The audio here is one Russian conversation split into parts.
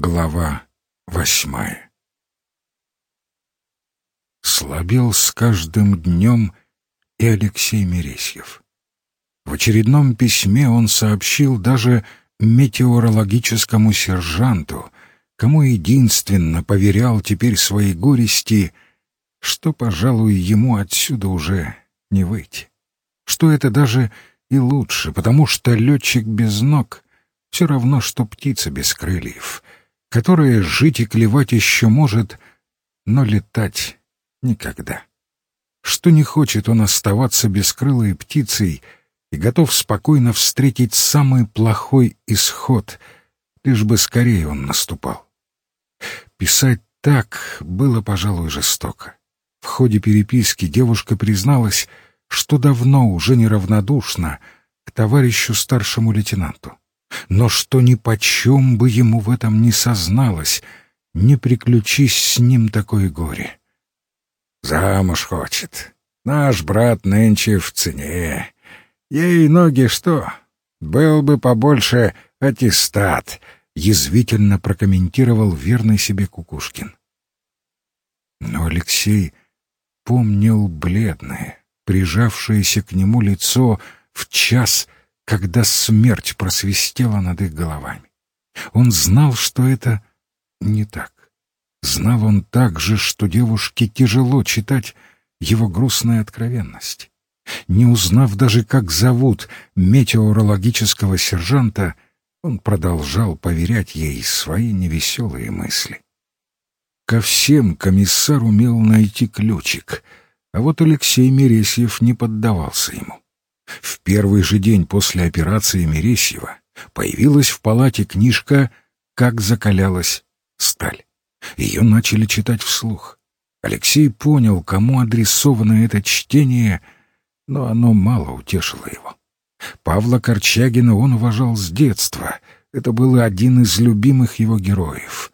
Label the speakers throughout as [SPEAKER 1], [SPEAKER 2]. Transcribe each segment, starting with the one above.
[SPEAKER 1] Глава восьмая Слабел с каждым днем и Алексей Мересьев. В очередном письме он сообщил даже метеорологическому сержанту, кому единственно поверял теперь свои горести, что, пожалуй, ему отсюда уже не выйти. Что это даже и лучше, потому что летчик без ног — все равно, что птица без крыльев, которая жить и клевать еще может, но летать никогда. Что не хочет он оставаться бескрылой птицей и готов спокойно встретить самый плохой исход, лишь бы скорее он наступал. Писать так было, пожалуй, жестоко. В ходе переписки девушка призналась, что давно уже неравнодушна к товарищу старшему лейтенанту, но что ни почем бы ему в этом не созналось, не приключись с ним такое горе. Замуж хочет. Наш брат нынче в цене. Ей ноги что? Был бы побольше аттестат, — язвительно прокомментировал верный себе Кукушкин. Но Алексей помнил бледное, прижавшееся к нему лицо в час, когда смерть просвистела над их головами. Он знал, что это не так. Знал он также, что девушке тяжело читать его грустная откровенность. Не узнав даже, как зовут метеорологического сержанта, он продолжал поверять ей свои невеселые мысли. Ко всем комиссар умел найти ключик, а вот Алексей Мересьев не поддавался ему. В первый же день после операции Мересьева появилась в палате книжка «Как закалялась сталь». Ее начали читать вслух. Алексей понял, кому адресовано это чтение, но оно мало утешило его. Павла Корчагина он уважал с детства. Это был один из любимых его героев.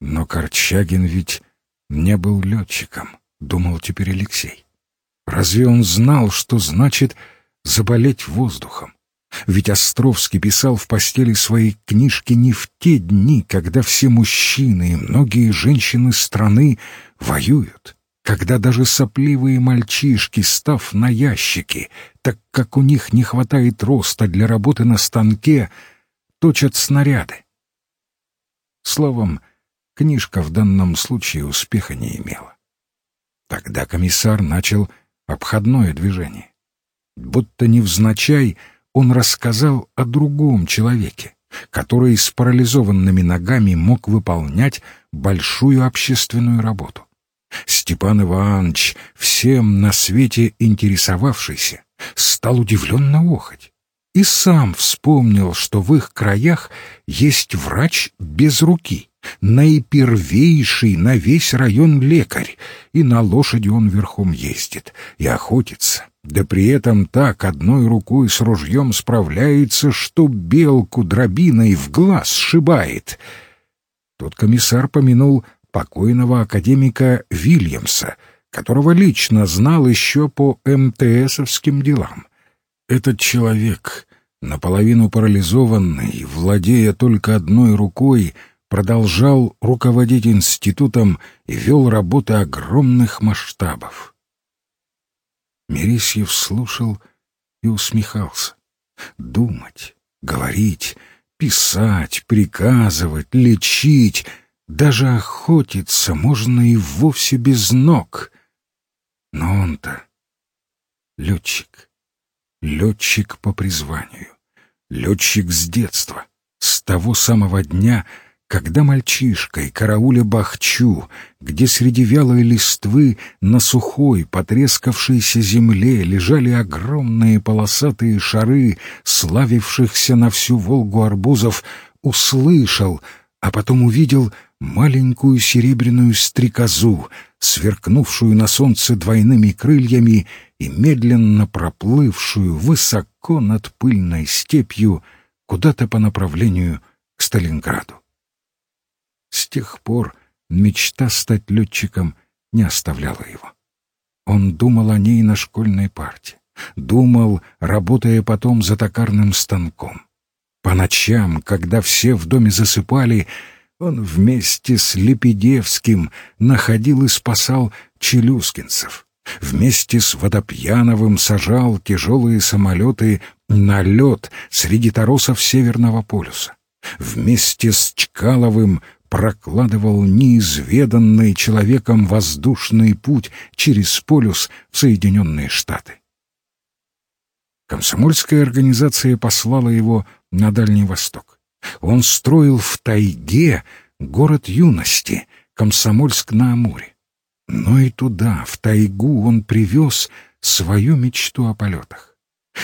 [SPEAKER 1] Но Корчагин ведь не был летчиком, думал теперь Алексей. Разве он знал, что значит заболеть воздухом? Ведь Островский писал в постели своей книжки не в те дни, когда все мужчины и многие женщины страны воюют, когда даже сопливые мальчишки, став на ящики, так как у них не хватает роста для работы на станке, точат снаряды. Словом, книжка в данном случае успеха не имела. Тогда комиссар начал обходное движение. Будто невзначай — он рассказал о другом человеке, который с парализованными ногами мог выполнять большую общественную работу. Степан Иванович, всем на свете интересовавшийся, стал удивленно охоть и сам вспомнил, что в их краях есть врач без руки, наипервейший на весь район лекарь, и на лошади он верхом ездит и охотится, да при этом так одной рукой с ружьем справляется, что белку дробиной в глаз сшибает. Тот комиссар помянул покойного академика Вильямса, которого лично знал еще по МТСовским делам. Этот человек, наполовину парализованный, владея только одной рукой, продолжал руководить институтом и вел работы огромных масштабов. Мересьев слушал и усмехался. Думать, говорить, писать, приказывать, лечить, даже охотиться можно и вовсе без ног. Но он-то летчик, летчик по призванию, летчик с детства, с того самого дня, когда мальчишкой карауля бахчу, где среди вялой листвы на сухой, потрескавшейся земле лежали огромные полосатые шары, славившихся на всю Волгу арбузов, услышал, а потом увидел маленькую серебряную стрекозу, сверкнувшую на солнце двойными крыльями и медленно проплывшую высоко над пыльной степью куда-то по направлению к Сталинграду. С тех пор мечта стать летчиком не оставляла его. Он думал о ней на школьной парте, думал, работая потом за токарным станком. По ночам, когда все в доме засыпали, Он вместе с Лепедевским находил и спасал челюскинцев. Вместе с Водопьяновым сажал тяжелые самолеты на лед среди торосов Северного полюса. Вместе с Чкаловым прокладывал неизведанный человеком воздушный путь через полюс в Соединенные Штаты. Комсомольская организация послала его на Дальний Восток. Он строил в тайге город юности, Комсомольск-на-Амуре. Но и туда, в тайгу, он привез свою мечту о полетах.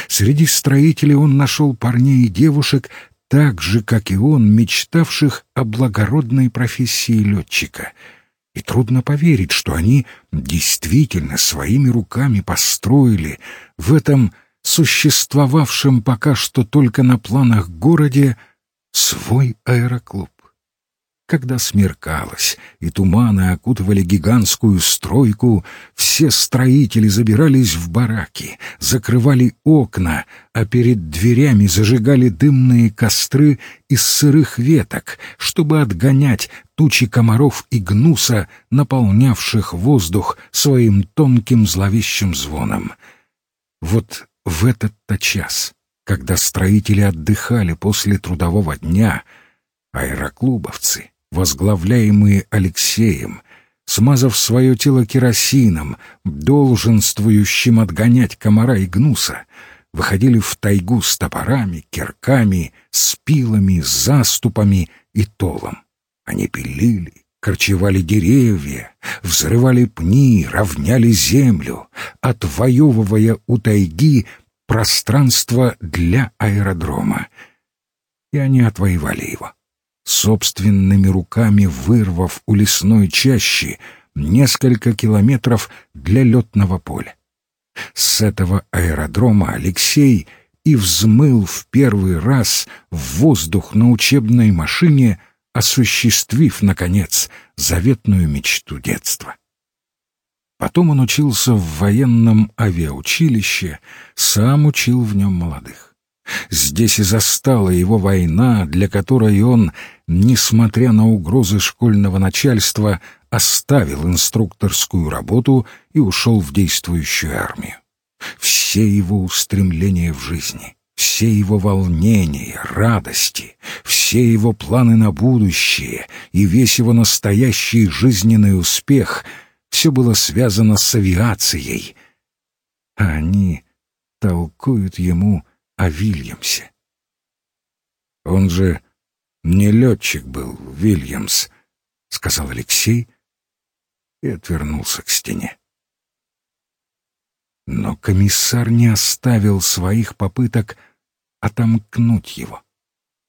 [SPEAKER 1] Среди строителей он нашел парней и девушек, так же, как и он, мечтавших о благородной профессии летчика. И трудно поверить, что они действительно своими руками построили в этом существовавшем пока что только на планах городе свой аэроклуб. Когда смеркалось и туманы окутывали гигантскую стройку, все строители забирались в бараки, закрывали окна, а перед дверями зажигали дымные костры из сырых веток, чтобы отгонять тучи комаров и гнуса, наполнявших воздух своим тонким зловещим звоном. Вот в этот-то час, когда строители отдыхали после трудового дня, аэроклубовцы, возглавляемые Алексеем, смазав свое тело керосином, долженствующим отгонять комара и гнуса, выходили в тайгу с топорами, кирками, спилами, заступами и толом. Они пилили, корчевали деревья, взрывали пни, равняли землю, отвоевывая у тайги пространство для аэродрома. И они отвоевали его, собственными руками вырвав у лесной чащи несколько километров для летного поля. С этого аэродрома Алексей и взмыл в первый раз в воздух на учебной машине — осуществив, наконец, заветную мечту детства. Потом он учился в военном авиаучилище, сам учил в нем молодых. Здесь и застала его война, для которой он, несмотря на угрозы школьного начальства, оставил инструкторскую работу и ушел в действующую армию. Все его устремления в жизни — все его волнения, радости, все его планы на будущее и весь его настоящий жизненный успех — все было связано с авиацией. А они толкуют ему о Вильямсе. Он же не летчик был, Вильямс, — сказал Алексей и отвернулся к стене. Но комиссар не оставил своих попыток отомкнуть его.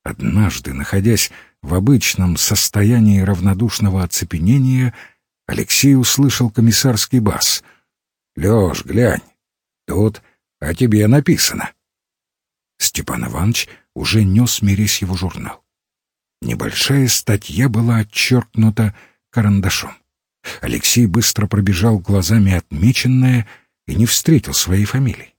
[SPEAKER 1] Однажды, находясь в обычном состоянии равнодушного оцепенения, Алексей услышал комиссарский бас. «Лёш, глянь, тут о тебе написано». Степан Иванович уже нес его журнал. Небольшая статья была отчеркнута карандашом. Алексей быстро пробежал глазами отмеченное и не встретил своей фамилии.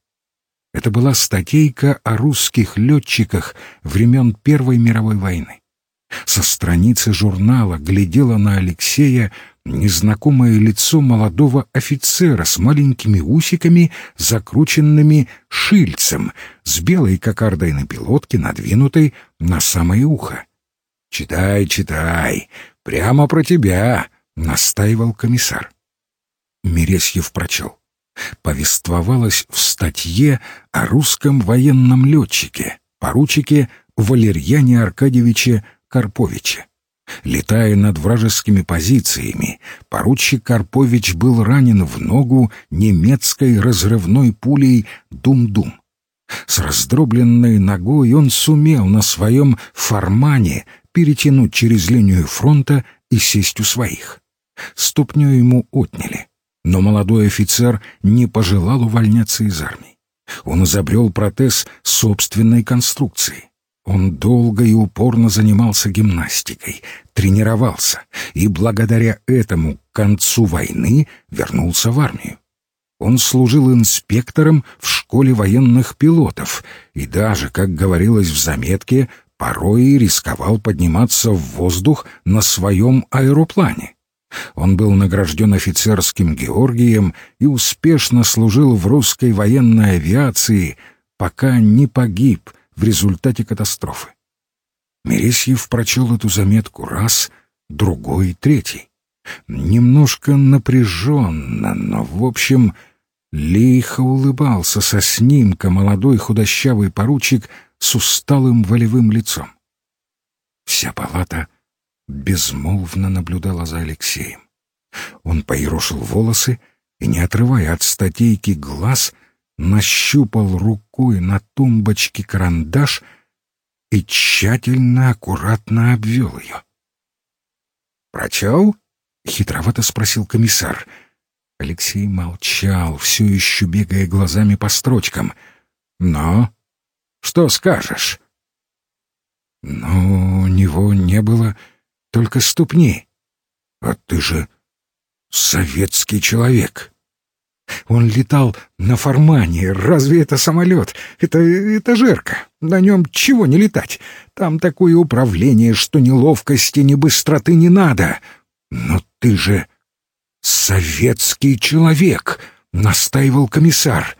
[SPEAKER 1] Это была статейка о русских летчиках времен Первой мировой войны. Со страницы журнала глядело на Алексея незнакомое лицо молодого офицера с маленькими усиками, закрученными шильцем, с белой кокардой на пилотке, надвинутой на самое ухо. «Читай, читай, прямо про тебя», — настаивал комиссар. Мересьев прочел повествовалось в статье о русском военном летчике, поручике Валерьяне Аркадьевиче Карповиче. Летая над вражескими позициями, поручик Карпович был ранен в ногу немецкой разрывной пулей «Дум-Дум». С раздробленной ногой он сумел на своем формане перетянуть через линию фронта и сесть у своих. Ступню ему отняли но молодой офицер не пожелал увольняться из армии. Он изобрел протез собственной конструкции. Он долго и упорно занимался гимнастикой, тренировался и благодаря этому к концу войны вернулся в армию. Он служил инспектором в школе военных пилотов и даже, как говорилось в заметке, порой рисковал подниматься в воздух на своем аэроплане. Он был награжден офицерским Георгием и успешно служил в русской военной авиации, пока не погиб в результате катастрофы. Мересьев прочел эту заметку раз, другой, третий. Немножко напряженно, но, в общем, лихо улыбался со снимка молодой худощавый поручик с усталым волевым лицом. Вся палата безмолвно наблюдала за Алексеем. Он поерошил волосы и, не отрывая от статейки глаз, нащупал рукой на тумбочке карандаш и тщательно, аккуратно обвел ее. «Прочел?» — хитровато спросил комиссар. Алексей молчал, все еще бегая глазами по строчкам. «Но? Что скажешь?» «Но у него не было только ступни. А ты же советский человек». Он летал на формане. Разве это самолет? Это этажерка. На нем чего не летать? Там такое управление, что ни ловкости, ни быстроты не надо. Но ты же советский человек, настаивал комиссар.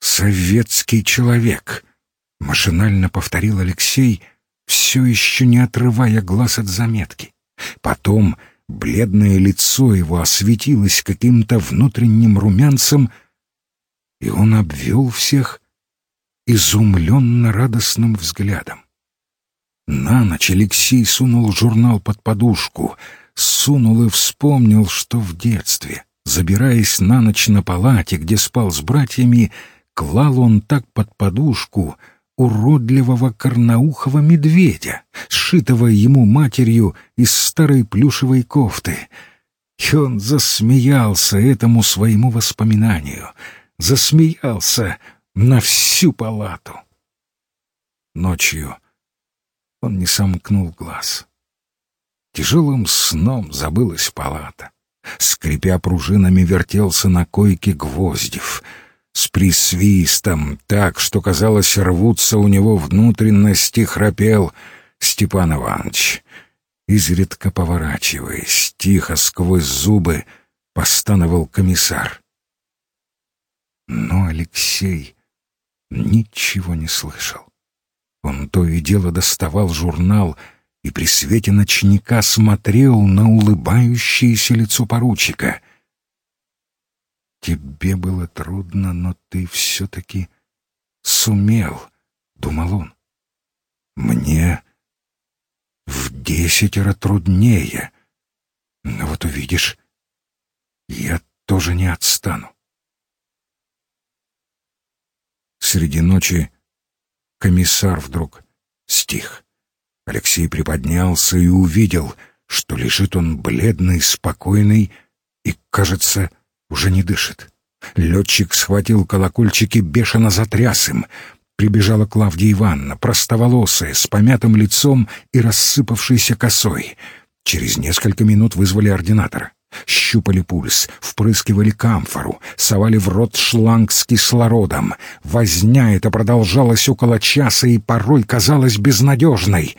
[SPEAKER 1] Советский человек, машинально повторил Алексей, все еще не отрывая глаз от заметки. Потом бледное лицо его осветилось каким-то внутренним румянцем, и он обвел всех изумленно радостным взглядом. На ночь Алексей сунул журнал под подушку, сунул и вспомнил, что в детстве, забираясь на ночь на палате, где спал с братьями, клал он так под подушку уродливого корноухого медведя, сшитого ему матерью из старой плюшевой кофты. И он засмеялся этому своему воспоминанию, засмеялся на всю палату. Ночью он не сомкнул глаз. Тяжелым сном забылась палата. Скрипя пружинами, вертелся на койке Гвоздев. С присвистом, так, что, казалось, рвутся у него внутренности, храпел Степан Иванович. Изредка поворачиваясь, тихо сквозь зубы, постановал комиссар. Но Алексей ничего не слышал. Он то и дело доставал журнал — и при свете ночника смотрел на улыбающееся лицо поручика. «Тебе было трудно, но ты все-таки сумел», — думал он. «Мне в десятеро труднее, но вот увидишь, я тоже не отстану». Среди ночи комиссар вдруг стих. Алексей приподнялся и увидел, что лежит он бледный, спокойный и, кажется, уже не дышит. Летчик схватил колокольчик и бешено затряс им. Прибежала Клавдия Ивановна, простоволосая, с помятым лицом и рассыпавшейся косой. Через несколько минут вызвали ординатора. Щупали пульс, впрыскивали камфору, совали в рот шланг с кислородом. Возня эта продолжалась около часа и порой казалась безнадежной.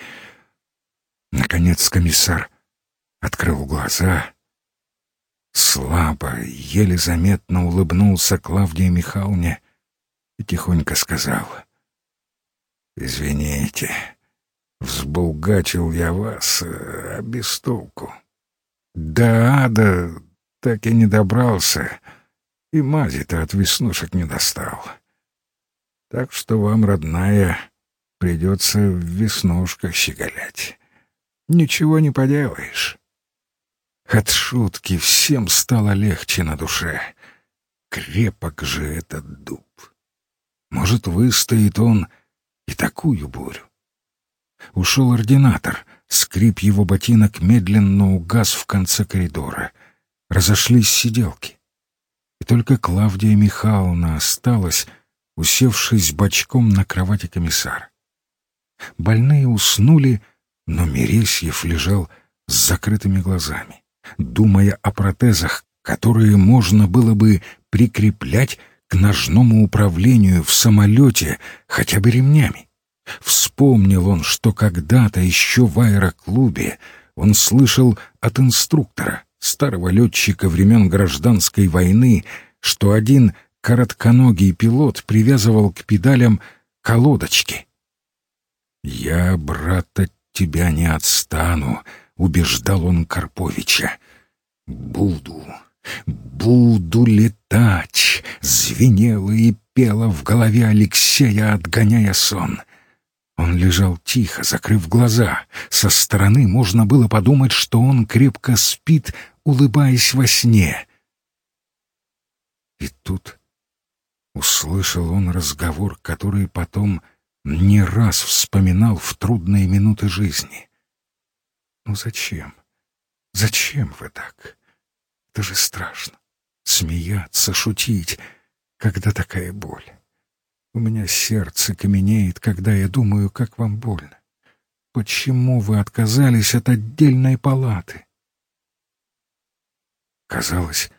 [SPEAKER 1] Наконец комиссар открыл глаза. Слабо, еле заметно улыбнулся Клавдии Михайловне и тихонько сказал. «Извините, взбулгачил я вас, э, а без толку». Да, да, так и не добрался, и мази-то от веснушек не достал. Так что вам, родная, придется в веснушках щеголять. Ничего не поделаешь. От шутки всем стало легче на душе. Крепок же этот дуб. Может, выстоит он и такую бурю. Ушел ординатор — Скрип его ботинок медленно угас в конце коридора. Разошлись сиделки. И только Клавдия Михайловна осталась, усевшись бочком на кровати комиссара. Больные уснули, но Мересьев лежал с закрытыми глазами, думая о протезах, которые можно было бы прикреплять к ножному управлению в самолете хотя бы ремнями. Вспомнил он, что когда-то еще в аэроклубе он слышал от инструктора, старого летчика времен гражданской войны, что один коротконогий пилот привязывал к педалям колодочки. «Я, брат, от тебя не отстану», — убеждал он Карповича. «Буду, буду летать», — звенело и пело в голове Алексея, отгоняя сон. Он лежал тихо, закрыв глаза. Со стороны можно было подумать, что он крепко спит, улыбаясь во сне. И тут услышал он разговор, который потом не раз вспоминал в трудные минуты жизни. «Ну зачем? Зачем вы так? Это же страшно. Смеяться, шутить, когда такая боль. У меня сердце каменеет, когда я думаю, как вам больно. Почему вы отказались от отдельной палаты? Казалось,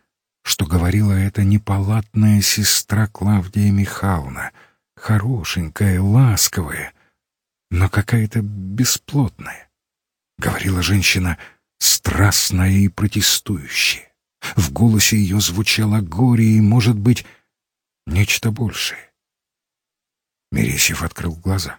[SPEAKER 1] что говорила эта непалатная сестра Клавдия Михайловна, хорошенькая, ласковая, но какая-то бесплотная. Говорила женщина страстная и протестующая. В голосе ее звучало горе и, может быть, нечто большее. Мересьев открыл глаза.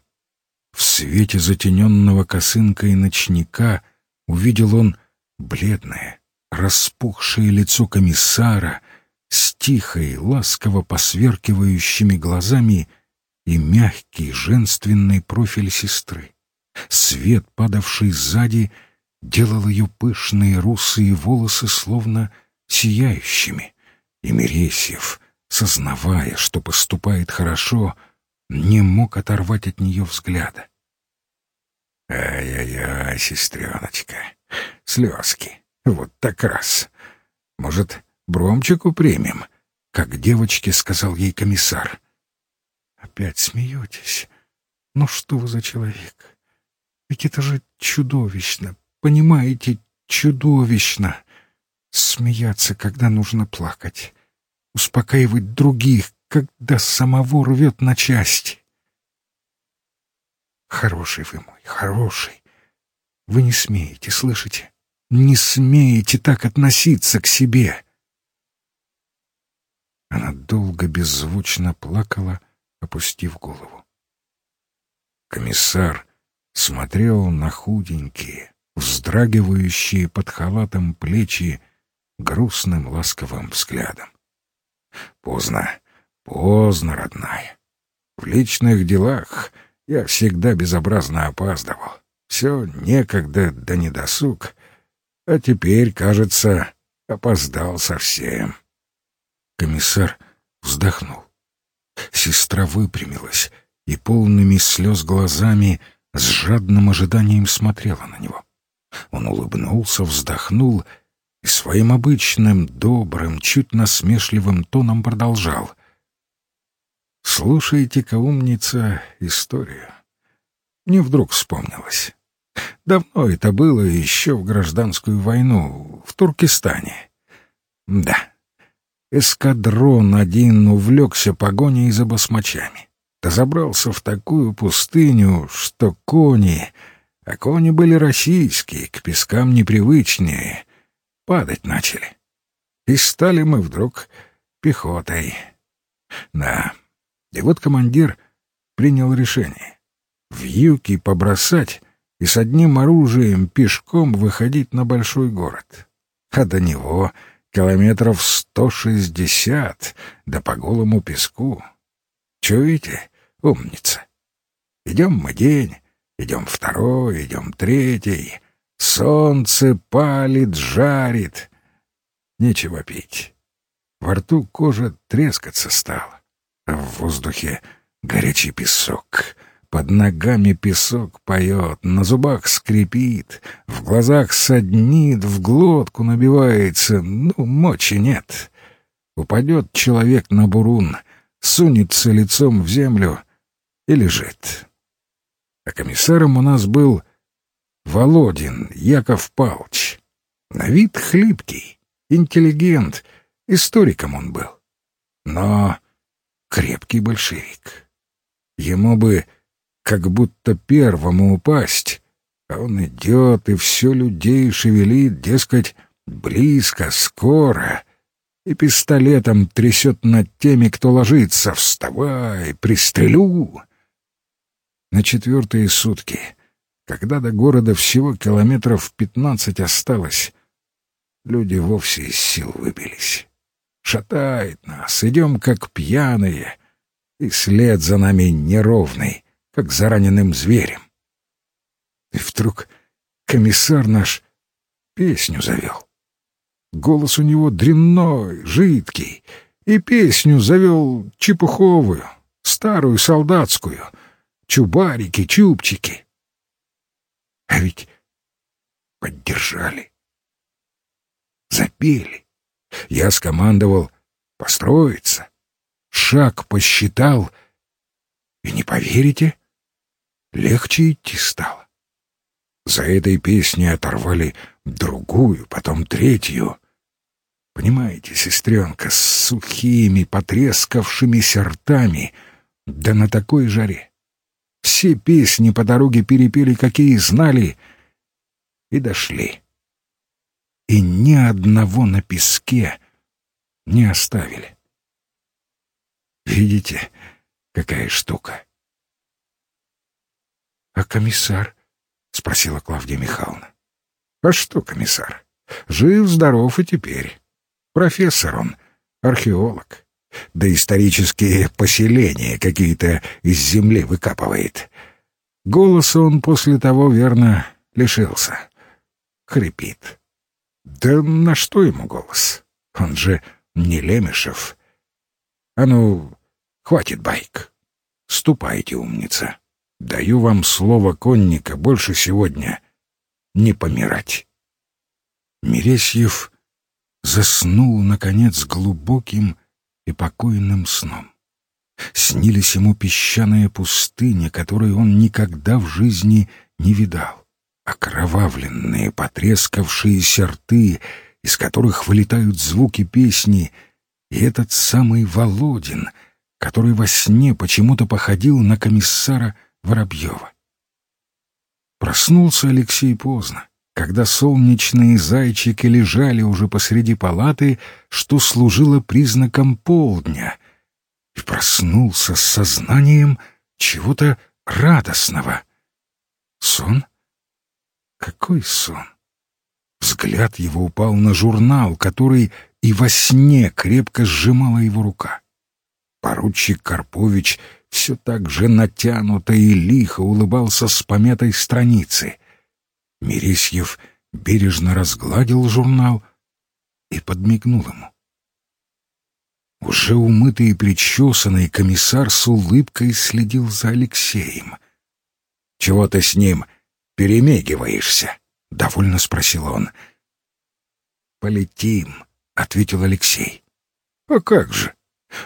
[SPEAKER 1] В свете затененного косынкой ночника увидел он бледное, распухшее лицо комиссара с тихой, ласково посверкивающими глазами и мягкий женственный профиль сестры. Свет, падавший сзади, делал ее пышные русые волосы словно сияющими, и Мересьев, сознавая, что поступает хорошо, — не мог оторвать от нее взгляда. «Ай-яй-яй, сестреночка, слезки, вот так раз. Может, бромчику примем?» — как девочке сказал ей комиссар. «Опять смеетесь? Ну что вы за человек? Ведь это же чудовищно, понимаете, чудовищно. Смеяться, когда нужно плакать, успокаивать других, когда самого рвет на части. Хороший вы мой, хороший. Вы не смеете, слышите? Не смеете так относиться к себе. Она долго беззвучно плакала, опустив голову. Комиссар смотрел на худенькие, вздрагивающие под халатом плечи грустным ласковым взглядом. Поздно Поздно, родная. В личных делах я всегда безобразно опаздывал. Все некогда да недосуг. А теперь, кажется, опоздал совсем. Комиссар вздохнул. Сестра выпрямилась и полными слез глазами с жадным ожиданием смотрела на него. Он улыбнулся, вздохнул и своим обычным, добрым, чуть насмешливым тоном продолжал. Слушайте-ка, умница, историю. Мне вдруг вспомнилось. Давно это было, еще в гражданскую войну, в Туркестане. Да, эскадрон один увлекся погоней за басмачами. Да забрался в такую пустыню, что кони, а кони были российские, к пескам непривычнее, падать начали. И стали мы вдруг пехотой. Да, и вот командир принял решение. В юки побросать и с одним оружием пешком выходить на большой город. А до него километров сто шестьдесят, да по голому песку. Чуете, умница? Идем мы день, идем второй, идем третий. Солнце палит, жарит. Нечего пить. Во рту кожа трескаться стала. В воздухе горячий песок. Под ногами песок поет, на зубах скрипит, в глазах саднит, в глотку набивается, ну, мочи нет. Упадет человек на бурун, сунется лицом в землю и лежит. А комиссаром у нас был Володин Яков Павлович. На вид хлипкий, интеллигент, историком он был. Но крепкий большевик. Ему бы как будто первому упасть, а он идет и все людей шевелит, дескать, близко, скоро, и пистолетом трясет над теми, кто ложится. «Вставай, пристрелю!» На четвертые сутки, когда до города всего километров пятнадцать осталось, люди вовсе из сил выбились. Шатает нас, идем как пьяные, и след за нами неровный, как за раненым зверем. И вдруг комиссар наш песню завел. Голос у него дрянной, жидкий, и песню завел чепуховую, старую солдатскую, чубарики, чубчики. А ведь поддержали, запели. Я скомандовал построиться, шаг посчитал, и не поверите, легче идти стало. За этой песней оторвали другую, потом третью. Понимаете, сестренка, с сухими, потрескавшимися ртами, да на такой жаре. Все песни по дороге перепели, какие знали, и дошли. И ни одного на песке не оставили. Видите, какая штука? — А комиссар? — спросила Клавдия Михайловна. — А что, комиссар? Жив-здоров и теперь. Профессор он, археолог. Да исторические поселения какие-то из земли выкапывает. Голоса он после того, верно, лишился. Хрипит. Да на что ему голос? Он же не Лемешев. А ну, хватит байк. Ступайте, умница. Даю вам слово конника больше сегодня не помирать. Мересьев заснул, наконец, глубоким и покойным сном. Снились ему песчаные пустыни, которые он никогда в жизни не видал, окровавленные, потрескавшиеся рты, из которых вылетают звуки песни, и этот самый Володин, который во сне почему-то походил на комиссара Воробьева. Проснулся Алексей поздно когда солнечные зайчики лежали уже посреди палаты, что служило признаком полдня, и проснулся с сознанием чего-то радостного. Сон? Какой сон? Взгляд его упал на журнал, который и во сне крепко сжимала его рука. Поручик Карпович все так же натянуто и лихо улыбался с помятой страницы. Мересьев бережно разгладил журнал и подмигнул ему. Уже умытый и причесанный комиссар с улыбкой следил за Алексеем. «Чего ты с ним перемегиваешься?» — довольно спросил он. «Полетим», — ответил Алексей. «А как же?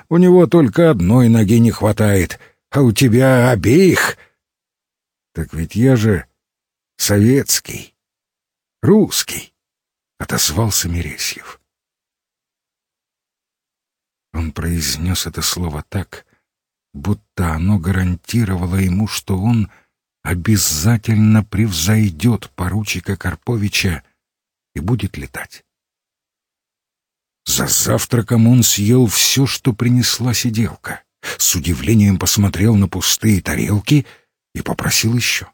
[SPEAKER 1] У него только одной ноги не хватает, а у тебя обеих». «Так ведь я же советский, русский, — отозвался Мересьев. Он произнес это слово так, будто оно гарантировало ему, что он обязательно превзойдет поручика Карповича и будет летать. За завтраком он съел все, что принесла сиделка, с удивлением посмотрел на пустые тарелки и попросил еще.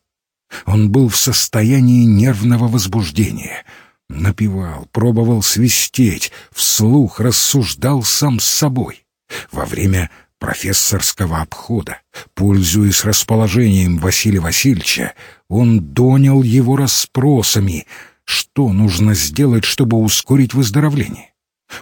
[SPEAKER 1] Он был в состоянии нервного возбуждения. Напевал, пробовал свистеть, вслух рассуждал сам с собой. Во время профессорского обхода, пользуясь расположением Василия Васильевича, он донял его расспросами, что нужно сделать, чтобы ускорить выздоровление.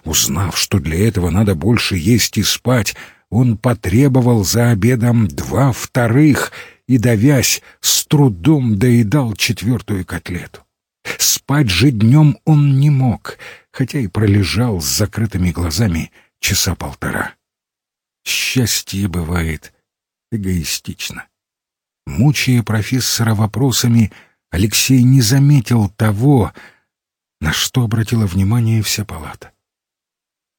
[SPEAKER 1] Узнав, что для этого надо больше есть и спать, он потребовал за обедом два вторых и, давясь, с трудом доедал четвертую котлету. Спать же днем он не мог, хотя и пролежал с закрытыми глазами часа полтора. Счастье бывает эгоистично. Мучая профессора вопросами, Алексей не заметил того, на что обратила внимание вся палата.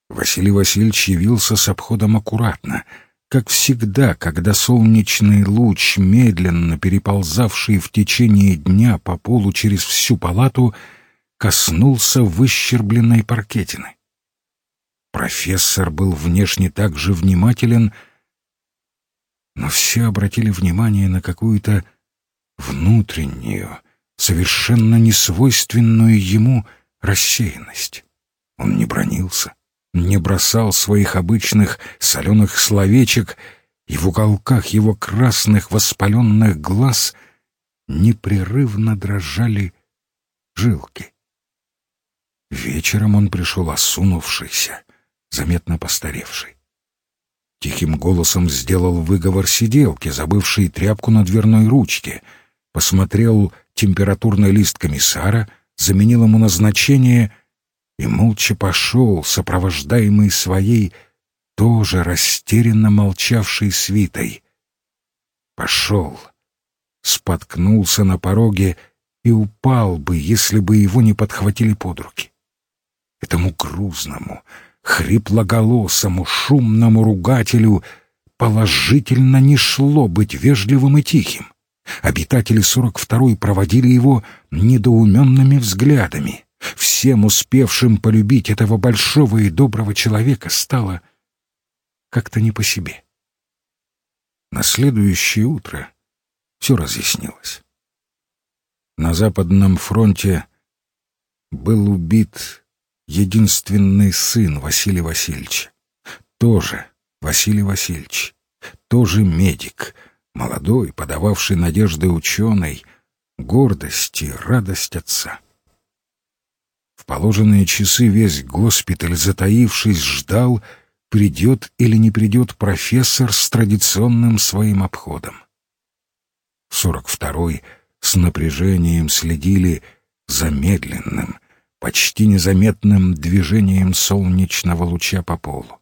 [SPEAKER 1] Василий Васильевич явился с обходом аккуратно, как всегда, когда солнечный луч, медленно переползавший в течение дня по полу через всю палату, коснулся выщербленной паркетины. Профессор был внешне так же внимателен, но все обратили внимание на какую-то внутреннюю, совершенно несвойственную ему рассеянность. Он не бронился, не бросал своих обычных соленых словечек, и в уголках его красных воспаленных глаз непрерывно дрожали жилки. Вечером он пришел осунувшийся, заметно постаревший. Тихим голосом сделал выговор сиделке, забывшей тряпку на дверной ручке, посмотрел температурный лист комиссара, заменил ему назначение и молча пошел, сопровождаемый своей, тоже растерянно молчавшей свитой. Пошел, споткнулся на пороге и упал бы, если бы его не подхватили под руки. Этому грузному, хриплоголосому, шумному ругателю положительно не шло быть вежливым и тихим. Обитатели сорок второй проводили его недоуменными взглядами. Всем успевшим полюбить этого большого и доброго человека стало как-то не по себе. На следующее утро все разъяснилось. На Западном фронте был убит единственный сын Василия Васильевича. Тоже Василий Васильевич, тоже медик, молодой, подававший надежды ученый, гордость и радость отца. Положенные часы весь госпиталь, затаившись, ждал, придет или не придет профессор с традиционным своим обходом. Сорок второй с напряжением следили за медленным, почти незаметным движением солнечного луча по полу.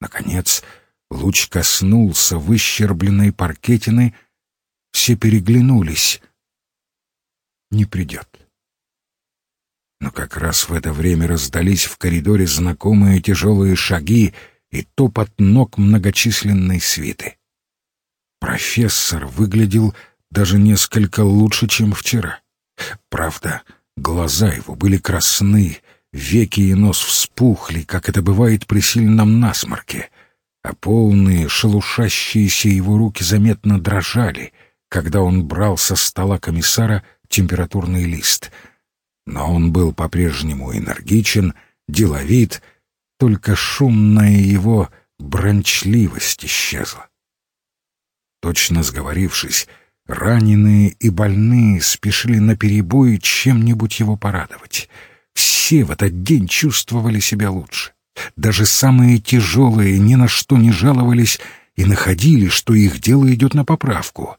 [SPEAKER 1] Наконец, луч коснулся выщербленной паркетины, все переглянулись. Не придет. Но как раз в это время раздались в коридоре знакомые тяжелые шаги и топот ног многочисленной свиты. Профессор выглядел даже несколько лучше, чем вчера. Правда, глаза его были красны, веки и нос вспухли, как это бывает при сильном насморке, а полные, шелушащиеся его руки заметно дрожали, когда он брал со стола комиссара температурный лист — но он был по-прежнему энергичен, деловит, только шумная его брончливость исчезла. Точно сговорившись, раненые и больные спешили наперебой чем-нибудь его порадовать. Все в этот день чувствовали себя лучше. Даже самые тяжелые ни на что не жаловались и находили, что их дело идет на поправку.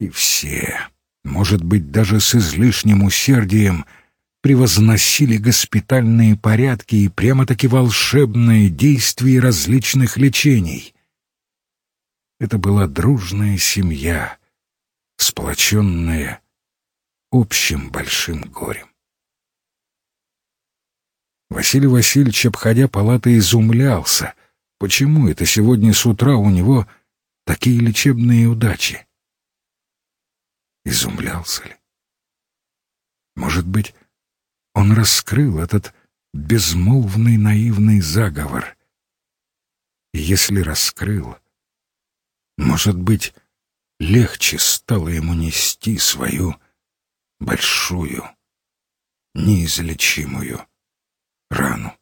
[SPEAKER 1] И все, может быть, даже с излишним усердием, — превозносили госпитальные порядки и прямо-таки волшебные действия различных лечений. Это была дружная семья, сплоченная общим большим горем. Василий Васильевич, обходя палаты, изумлялся, почему это сегодня с утра у него такие лечебные удачи. Изумлялся ли? Может быть, он раскрыл этот безмолвный наивный заговор. Если раскрыл, может быть, легче стало ему нести свою большую, неизлечимую рану.